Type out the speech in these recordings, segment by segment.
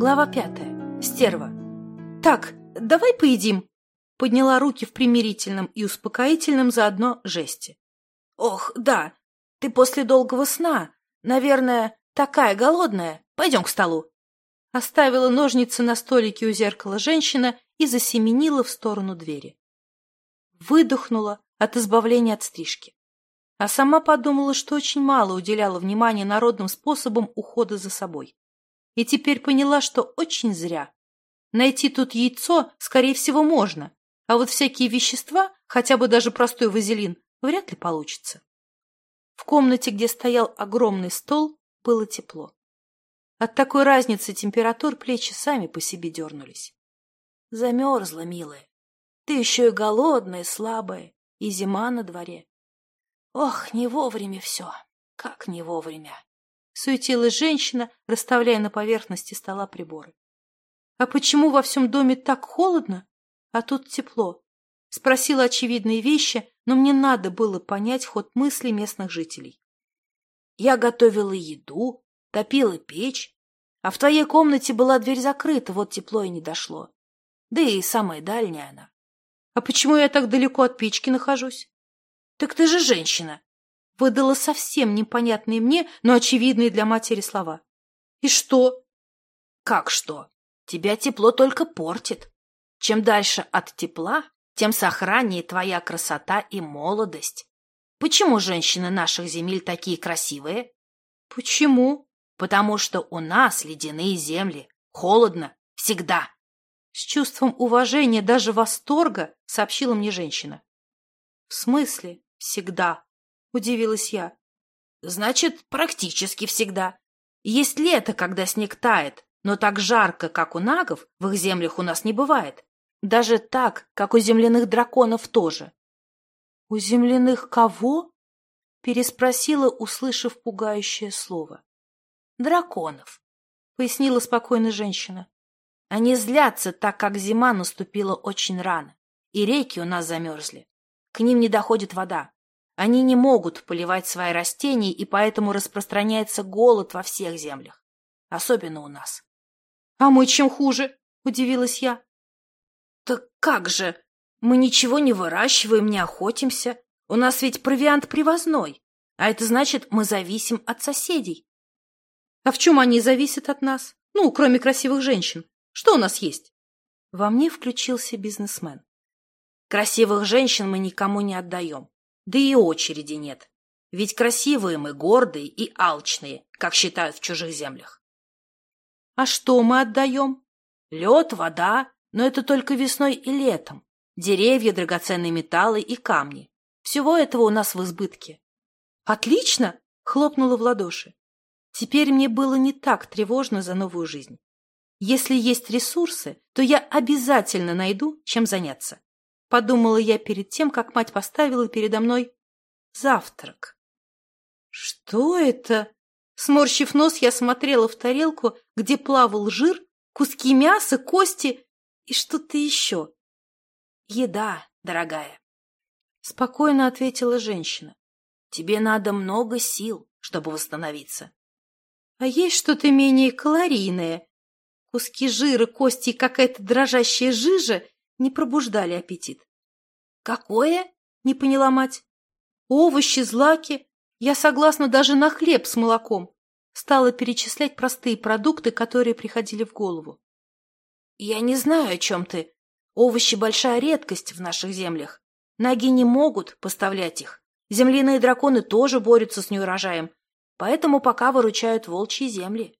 Глава пятая. Стерва. «Так, давай поедим!» Подняла руки в примирительном и успокоительном заодно жесте. «Ох, да, ты после долгого сна, наверное, такая голодная. Пойдем к столу!» Оставила ножницы на столике у зеркала женщина и засеменила в сторону двери. Выдохнула от избавления от стрижки. А сама подумала, что очень мало уделяла внимания народным способам ухода за собой. И теперь поняла, что очень зря. Найти тут яйцо, скорее всего, можно, а вот всякие вещества, хотя бы даже простой вазелин, вряд ли получится. В комнате, где стоял огромный стол, было тепло. От такой разницы температур плечи сами по себе дернулись. Замерзла, милая. Ты еще и голодная, слабая, и зима на дворе. Ох, не вовремя все, как не вовремя. Суетилась женщина, расставляя на поверхности стола приборы. А почему во всем доме так холодно, а тут тепло? Спросила очевидные вещи, но мне надо было понять ход мыслей местных жителей. Я готовила еду, топила печь, а в твоей комнате была дверь закрыта, вот тепло и не дошло. Да и самая дальняя она. А почему я так далеко от печки нахожусь? Так ты же женщина. Выдала совсем непонятные мне, но очевидные для матери слова. И что? Как что? Тебя тепло только портит. Чем дальше от тепла, тем сохраннее твоя красота и молодость. Почему женщины наших земель такие красивые? Почему? потому что у нас ледяные земли, холодно, всегда. С чувством уважения, даже восторга, сообщила мне женщина. В смысле всегда? Удивилась я. Значит, практически всегда. Есть лето, когда снег тает, но так жарко, как у нагов, в их землях у нас не бывает. Даже так, как у земляных драконов тоже. — У земляных кого? — переспросила, услышав пугающее слово драконов, — пояснила спокойно женщина. Они злятся, так как зима наступила очень рано, и реки у нас замерзли. К ним не доходит вода. Они не могут поливать свои растения, и поэтому распространяется голод во всех землях, особенно у нас. — А мы чем хуже? — удивилась я. — Так как же? Мы ничего не выращиваем, не охотимся. У нас ведь провиант привозной, а это значит, мы зависим от соседей. А в чем они зависят от нас? Ну, кроме красивых женщин. Что у нас есть? Во мне включился бизнесмен. Красивых женщин мы никому не отдаем. Да и очереди нет. Ведь красивые мы, гордые и алчные, как считают в чужих землях. А что мы отдаем? Лед, вода, но это только весной и летом. Деревья, драгоценные металлы и камни. Всего этого у нас в избытке. Отлично! Хлопнула в ладоши. Теперь мне было не так тревожно за новую жизнь. Если есть ресурсы, то я обязательно найду, чем заняться. Подумала я перед тем, как мать поставила передо мной завтрак. Что это? Сморщив нос, я смотрела в тарелку, где плавал жир, куски мяса, кости и что-то еще. Еда, дорогая. Спокойно ответила женщина. Тебе надо много сил, чтобы восстановиться. А есть что-то менее калорийное. Куски жира, кости и какая-то дрожащая жижа не пробуждали аппетит. «Какое?» — не поняла мать. «Овощи, злаки. Я согласна даже на хлеб с молоком». Стала перечислять простые продукты, которые приходили в голову. «Я не знаю, о чем ты. Овощи — большая редкость в наших землях. Наги не могут поставлять их. Земляные драконы тоже борются с неурожаем, поэтому пока выручают волчьи земли.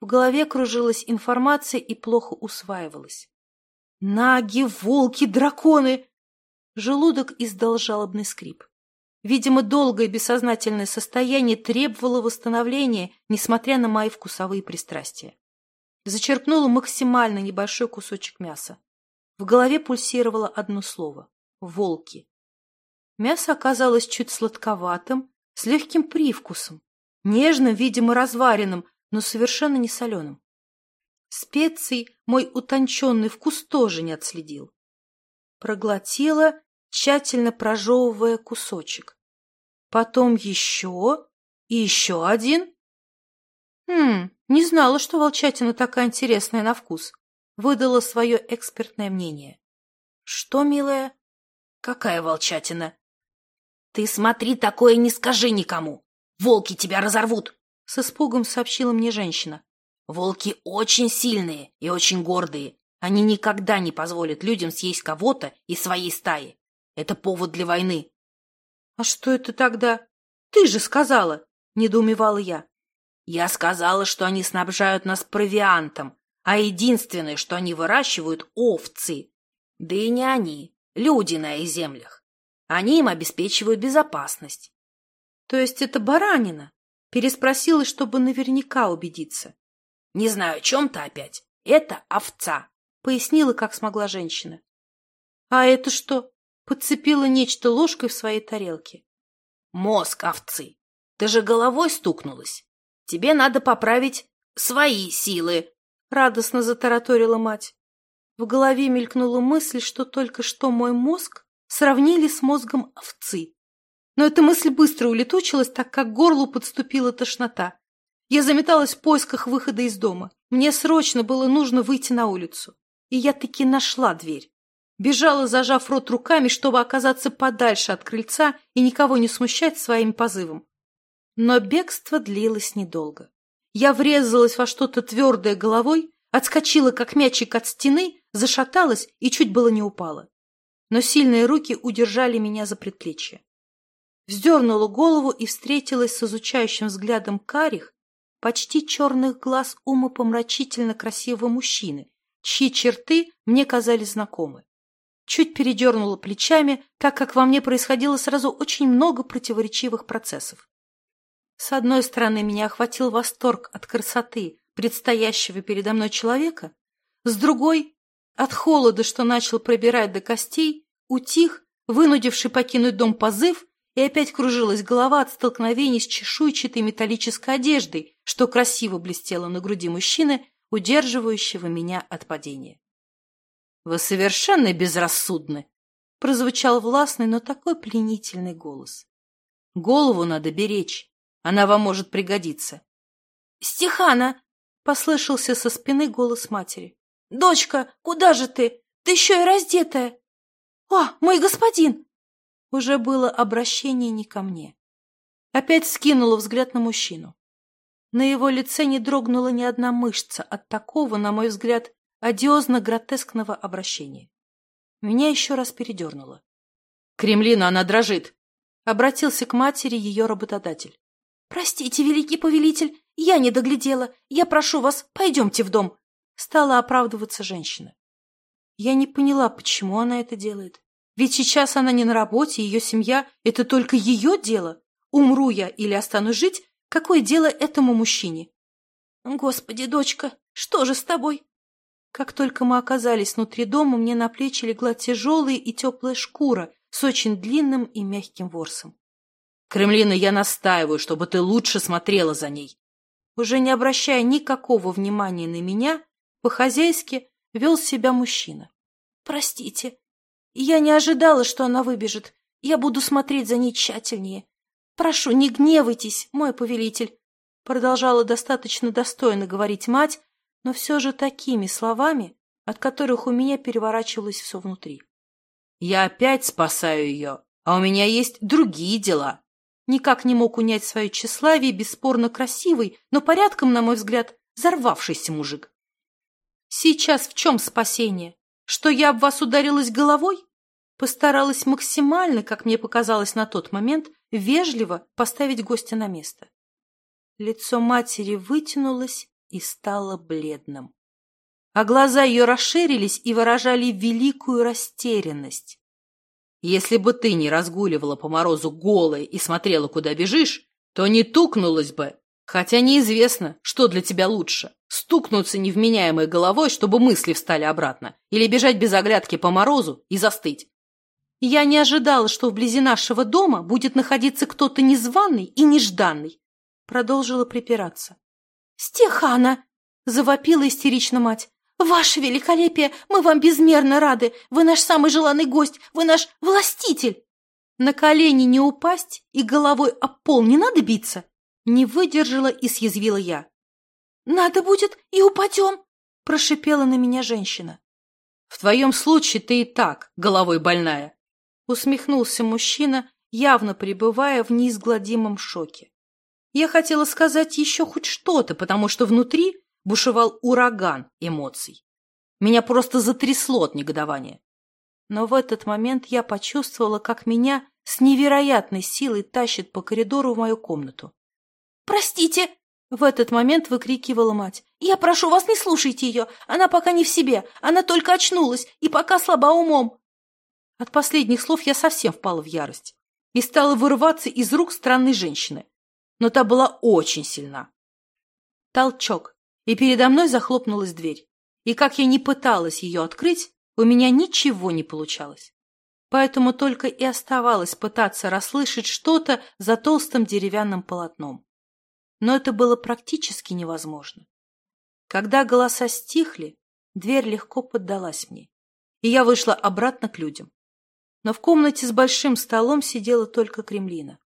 В голове кружилась информация и плохо усваивалась. Наги, волки, драконы! Желудок издал жалобный скрип. Видимо, долгое бессознательное состояние требовало восстановления, несмотря на мои вкусовые пристрастия. Зачерпнула максимально небольшой кусочек мяса. В голове пульсировало одно слово — волки. Мясо оказалось чуть сладковатым, с легким привкусом, нежным, видимо, разваренным, но совершенно не соленым. Специй мой утонченный вкус тоже не отследил. Проглотила, тщательно прожевывая кусочек. Потом еще и еще один. Хм, не знала, что волчатина такая интересная на вкус. Выдала свое экспертное мнение. Что, милая? Какая волчатина? Ты смотри, такое не скажи никому. Волки тебя разорвут, с испугом сообщила мне женщина. Волки очень сильные и очень гордые. Они никогда не позволят людям съесть кого-то из своей стаи. Это повод для войны. — А что это тогда? Ты же сказала, — недоумевала я. Я сказала, что они снабжают нас провиантом, а единственное, что они выращивают — овцы. Да и не они, люди на их землях. Они им обеспечивают безопасность. — То есть это баранина? — переспросила, чтобы наверняка убедиться. — Не знаю, о чем-то опять. Это овца, — пояснила, как смогла женщина. — А это что? Подцепила нечто ложкой в своей тарелке. — Мозг овцы. Ты же головой стукнулась. Тебе надо поправить свои силы, — радостно затараторила мать. В голове мелькнула мысль, что только что мой мозг сравнили с мозгом овцы. Но эта мысль быстро улетучилась, так как горлу подступила тошнота. Я заметалась в поисках выхода из дома. Мне срочно было нужно выйти на улицу. И я таки нашла дверь. Бежала, зажав рот руками, чтобы оказаться подальше от крыльца и никого не смущать своим позывом. Но бегство длилось недолго. Я врезалась во что-то твердое головой, отскочила, как мячик от стены, зашаталась и чуть было не упала. Но сильные руки удержали меня за предплечье. Вздернула голову и встретилась с изучающим взглядом карих, почти черных глаз умопомрачительно красивого мужчины, чьи черты мне казались знакомы. Чуть передернула плечами, так как во мне происходило сразу очень много противоречивых процессов. С одной стороны, меня охватил восторг от красоты предстоящего передо мной человека, с другой — от холода, что начал пробирать до костей, утих, вынудивший покинуть дом позыв, и опять кружилась голова от столкновений с чешуйчатой металлической одеждой, что красиво блестело на груди мужчины, удерживающего меня от падения. «Вы совершенно безрассудны!» — прозвучал властный, но такой пленительный голос. «Голову надо беречь. Она вам может пригодиться. «Стехана!» — послышался со спины голос матери. «Дочка, куда же ты? Ты еще и раздетая!» «О, мой господин!» Уже было обращение не ко мне. Опять скинула взгляд на мужчину. На его лице не дрогнула ни одна мышца от такого, на мой взгляд, одиозно-гротескного обращения. Меня еще раз передернуло. «Кремлина, она дрожит!» — обратился к матери ее работодатель. «Простите, великий повелитель, я не доглядела. Я прошу вас, пойдемте в дом!» Стала оправдываться женщина. Я не поняла, почему она это делает. Ведь сейчас она не на работе, ее семья — это только ее дело. Умру я или останусь жить, какое дело этому мужчине? Господи, дочка, что же с тобой? Как только мы оказались внутри дома, мне на плечи легла тяжелая и теплая шкура с очень длинным и мягким ворсом. Кремлина, я настаиваю, чтобы ты лучше смотрела за ней. Уже не обращая никакого внимания на меня, по-хозяйски вел себя мужчина. Простите, я не ожидала, что она выбежит. Я буду смотреть за ней тщательнее. Прошу, не гневайтесь, мой повелитель. Продолжала достаточно достойно говорить мать, но все же такими словами, от которых у меня переворачивалось все внутри. Я опять спасаю ее, а у меня есть другие дела. Никак не мог унять свое тщеславие бесспорно красивый, но порядком, на мой взгляд, взорвавшийся мужик. Сейчас в чем спасение? Что я об вас ударилась головой? Постаралась максимально, как мне показалось на тот момент, вежливо поставить гостя на место. Лицо матери вытянулось и стало бледным. А глаза ее расширились и выражали великую растерянность. Если бы ты не разгуливала по морозу голой и смотрела, куда бежишь, то не тукнулась бы. Хотя неизвестно, что для тебя лучше. Стукнуться невменяемой головой, чтобы мысли встали обратно, или бежать без оглядки по морозу и застыть. Я не ожидала, что вблизи нашего дома будет находиться кто-то незваный и нежданный. Продолжила припираться. «Стехана!» — завопила истерично мать. «Ваше великолепие, мы вам безмерно рады! Вы наш самый желанный гость! Вы наш властитель!» На колени не упасть и головой об пол не надо биться? Не выдержала и съязвила я. Надо будет и упадем, прошипела на меня женщина. В твоем случае ты и так головой больная, усмехнулся мужчина, явно пребывая в неизгладимом шоке. Я хотела сказать еще хоть что-то, потому что внутри бушевал ураган эмоций. Меня просто затрясло от негодования. Но в этот момент я почувствовала, как меня с невероятной силой тащит по коридору в мою комнату. «Простите!» — в этот момент выкрикивала мать. «Я прошу вас, не слушайте ее! Она пока не в себе! Она только очнулась и пока слаба умом!» От последних слов я совсем впала в ярость и стала вырываться из рук странной женщины. Но та была очень сильна. Толчок, и передо мной захлопнулась дверь. И как я не пыталась ее открыть, у меня ничего не получалось. Поэтому только и оставалось пытаться расслышать что-то за толстым деревянным полотном. Но это было практически невозможно. Когда голоса стихли, дверь легко поддалась мне, и я вышла обратно к людям но в комнате с большим столом сидела только Кремлина.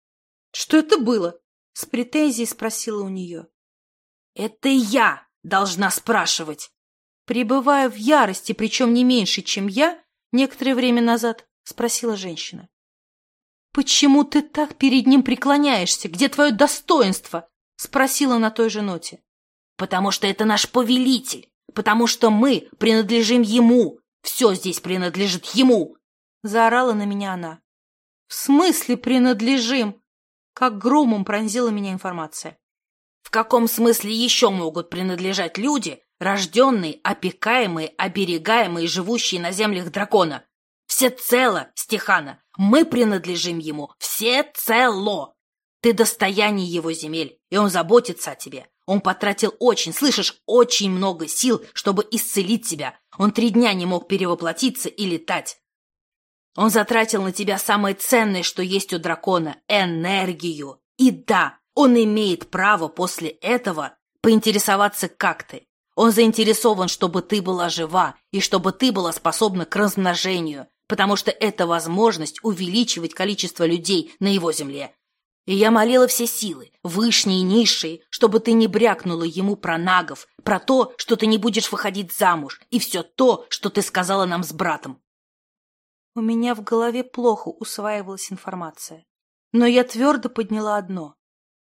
— Что это было? — с претензией спросила у нее. — Это я должна спрашивать. Пребывая в ярости, причем не меньше, чем я, некоторое время назад, спросила женщина. — Почему ты так перед ним преклоняешься? Где твое достоинство? — спросила на той же ноте. — Потому что это наш повелитель, потому что мы принадлежим ему, все здесь принадлежит ему, Заорала на меня она. «В смысле принадлежим?» Как громом пронзила меня информация. «В каком смысле еще могут принадлежать люди, рожденные, опекаемые, оберегаемые, живущие на землях дракона? Всецело, Стехана, мы принадлежим ему, всецело! Ты достояние его земель, и он заботится о тебе. Он потратил очень, слышишь, очень много сил, чтобы исцелить тебя. Он три дня не мог перевоплотиться и летать. Он затратил на тебя самое ценное, что есть у дракона — энергию. И да, он имеет право после этого поинтересоваться, как ты. Он заинтересован, чтобы ты была жива и чтобы ты была способна к размножению, потому что это возможность увеличивать количество людей на его земле. И я молила все силы, вышние и низшие, чтобы ты не брякнула ему про нагов, про то, что ты не будешь выходить замуж, и все то, что ты сказала нам с братом. У меня в голове плохо усваивалась информация. Но я твердо подняла одно.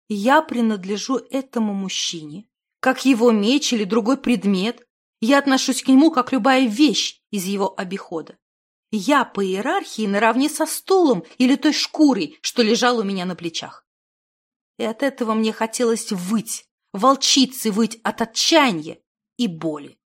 Я принадлежу этому мужчине, как его меч или другой предмет. Я отношусь к нему, как любая вещь из его обихода. Я по иерархии наравне со стулом или той шкурой, что лежал у меня на плечах. И от этого мне хотелось выть, волчицы выть от отчаяния и боли.